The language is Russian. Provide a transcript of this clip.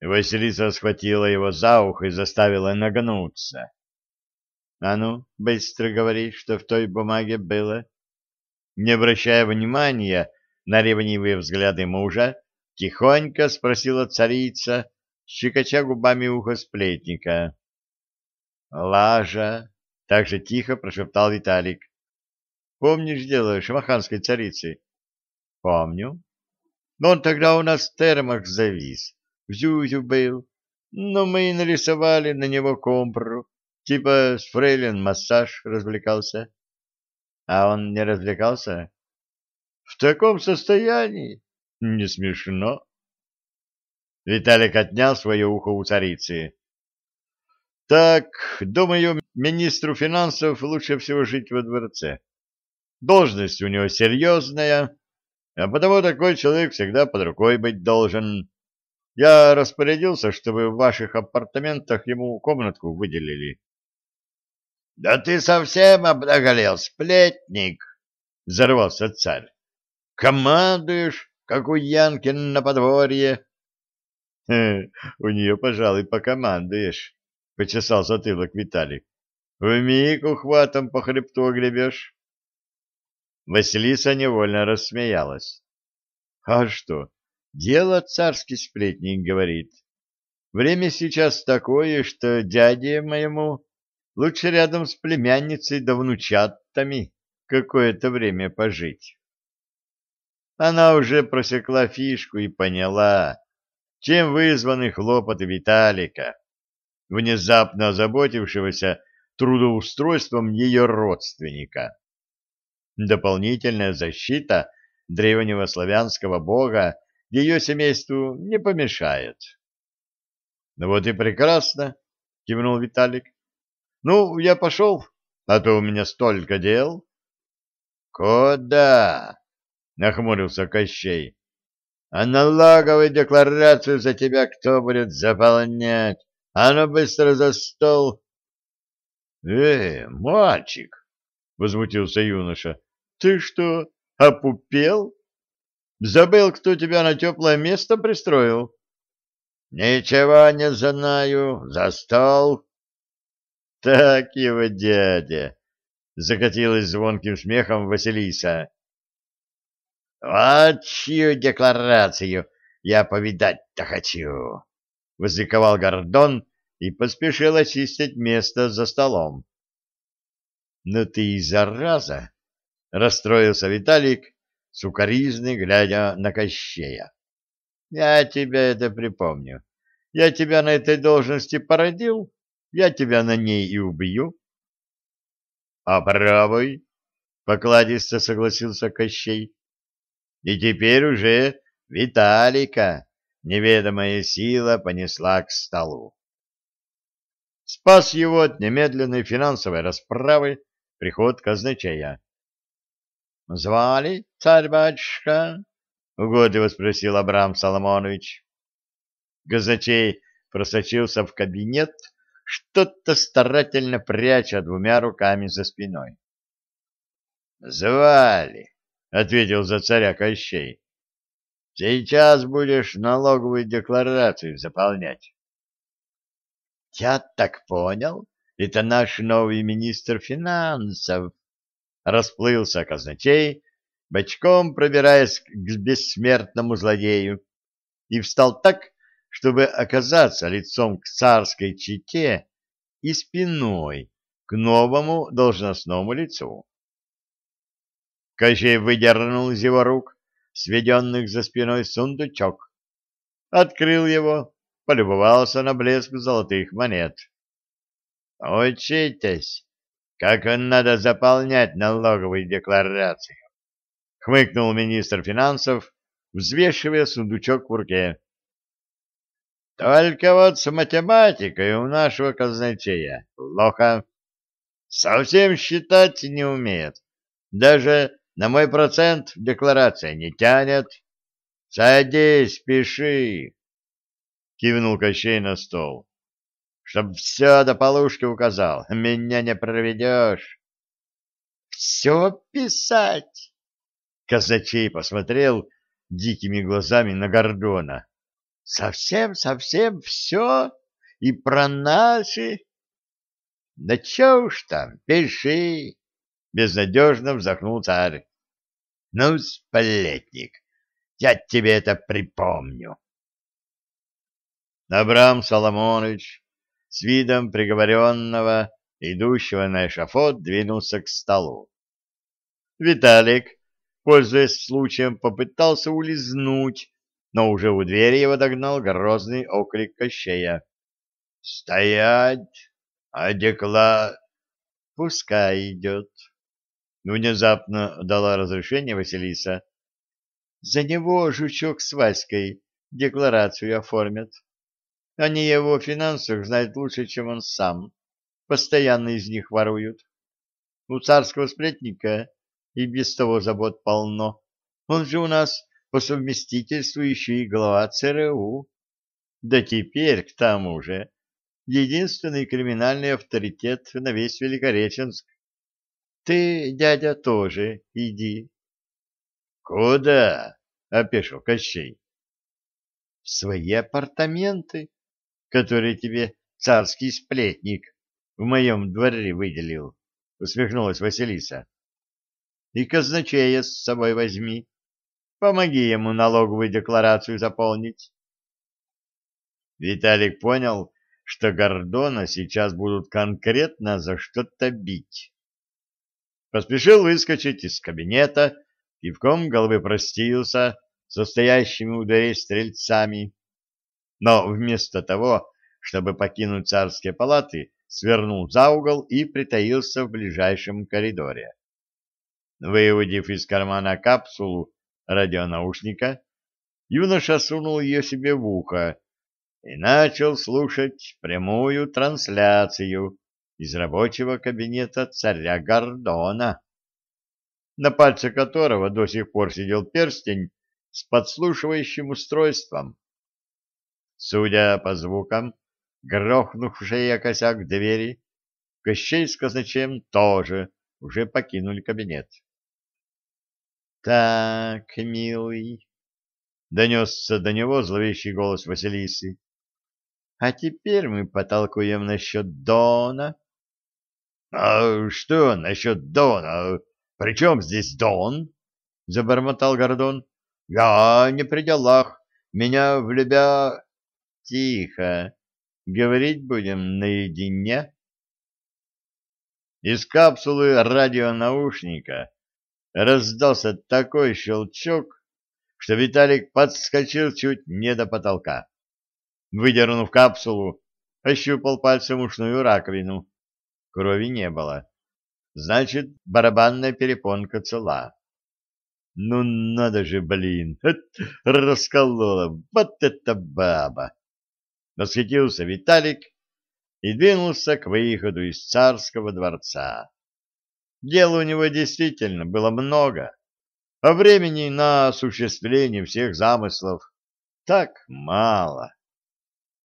Василиса схватила его за ухо и заставила нагнуться. — А ну, быстро говори, что в той бумаге было. Не обращая внимания на ревнивые взгляды мужа, тихонько спросила царица, щекоча губами ухо сплетника. — Лажа! — так же тихо прошептал Виталик. — Помнишь дело шамаханской царицы? — Помню. Но он тогда у нас в термах завис, Зюзю был. Но мы и нарисовали на него компру, типа с фрейлин массаж развлекался. А он не развлекался? В таком состоянии? Не смешно. Виталик отнял свое ухо у царицы. Так, думаю, министру финансов лучше всего жить во дворце. Должность у него серьезная, а потому такой человек всегда под рукой быть должен. Я распорядился, чтобы в ваших апартаментах ему комнатку выделили. — Да ты совсем обнаголел, сплетник! — взорвался царь. — Командуешь, как у Янкин на подворье. — У нее, пожалуй, покомандуешь, — почесал затылок Виталик. — Вмиг ухватом по хребту огребешь. Василиса невольно рассмеялась. — А что, дело царский сплетник говорит. Время сейчас такое, что дяде моему лучше рядом с племянницей да внучатами какое-то время пожить. Она уже просекла фишку и поняла, чем вызваны хлопоты Виталика, внезапно озаботившегося трудоустройством ее родственника. Дополнительная защита древнего славянского бога ее семейству не помешает. — Ну вот и прекрасно, — кивнул Виталик. — Ну, я пошел, а то у меня столько дел. — Куда? — нахмурился Кощей. — А налоговую декларацию за тебя кто будет заполнять? А ну быстро за стол! — Э, мальчик! — возмутился юноша. Ты что, опупел? Забыл, кто тебя на теплое место пристроил? Ничего не знаю. За стол. Так его дядя. Закатилась звонким смехом Василиса. Вот чью декларацию я повидать-то хочу. Возликовал Гордон и поспешил очистить место за столом. Ну ты и зараза! — расстроился Виталик, сукоризный, глядя на Кощея. — Я тебе это припомню. Я тебя на этой должности породил, я тебя на ней и убью. — Попробуй, — покладисто согласился Кощей. И теперь уже Виталика неведомая сила понесла к столу. Спас его от немедленной финансовой расправы приход казначея. — Звали, царь-батюшка? — угодливо спросил Абрам Соломонович. Газачей просочился в кабинет, что-то старательно пряча двумя руками за спиной. — Звали, — ответил за царя Кощей. — Сейчас будешь налоговую декларацию заполнять. — Я так понял, это наш новый министр финансов, расплылся казначей, бочком пробираясь к бессмертному злодею, и встал так, чтобы оказаться лицом к царской чете и спиной к новому должностному лицу. Кощей выдернул из его рук сведенных за спиной сундучок, открыл его, полюбовался на блеск золотых монет. «Учитесь!» Как надо заполнять налоговую декларацию, — хмыкнул министр финансов, взвешивая сундучок в руке. — Только вот с математикой у нашего казначея плохо. Совсем считать не умеет. Даже на мой процент декларация не тянет. Садись, пиши. Кивнул Кощей на стол чтоб все до полушки указал. Меня не проведешь. — Все писать? Казачей посмотрел дикими глазами на Гордона. Совсем-совсем все? И про наши? Да че уж там, пиши, безнадежно вздохнул царь. Ну, сплетник, я тебе это припомню. Абрам Соломонович с видом приговоренного, идущего на эшафот, двинулся к столу. Виталик, пользуясь случаем, попытался улизнуть, но уже у двери его догнал грозный оклик Кощея. — Стоять! А декла... Пускай идет. Внезапно дала разрешение Василиса. За него жучок с Васькой декларацию оформят. Они его финансах знают лучше, чем он сам. Постоянно из них воруют. У царского сплетника и без того забот полно. Он же у нас по совместительству еще и глава ЦРУ. Да теперь, к тому же, единственный криминальный авторитет на весь Великореченск. Ты, дядя, тоже иди. — Куда? — опешил Кощей. — В свои апартаменты, которые тебе царский сплетник в моем дворе выделил, — усмехнулась Василиса. — И казначея с собой возьми. Помоги ему налоговую декларацию заполнить. Виталик понял, что Гордона сейчас будут конкретно за что-то бить. Поспешил выскочить из кабинета, кивком головы простился со стоящими у дверей стрельцами, но вместо того, чтобы покинуть царские палаты, свернул за угол и притаился в ближайшем коридоре. Выудив из кармана капсулу радионаушника, юноша сунул ее себе в ухо и начал слушать прямую трансляцию из рабочего кабинета царя Гордона, на пальце которого до сих пор сидел перстень с подслушивающим устройством. Судя по звукам, грохнувшие о косяк двери, Кощей с казначеем тоже уже покинули кабинет. — Так, милый, — донесся до него зловещий голос Василисы, — а теперь мы потолкуем насчет Дона. — А что насчет Дона? При чем здесь Дон? — забормотал Гордон. — Я не при делах. Меня в любя... — Тихо. Говорить будем наедине. Из капсулы радионаушника раздался такой щелчок, что Виталик подскочил чуть не до потолка. Выдернув капсулу, ощупал пальцем ушную раковину. Крови не было. Значит, барабанная перепонка цела. Ну, надо же, блин, расколола, вот это баба! Восхитился Виталик и двинулся к выходу из царского дворца. Дела у него действительно было много, а времени на осуществление всех замыслов так мало.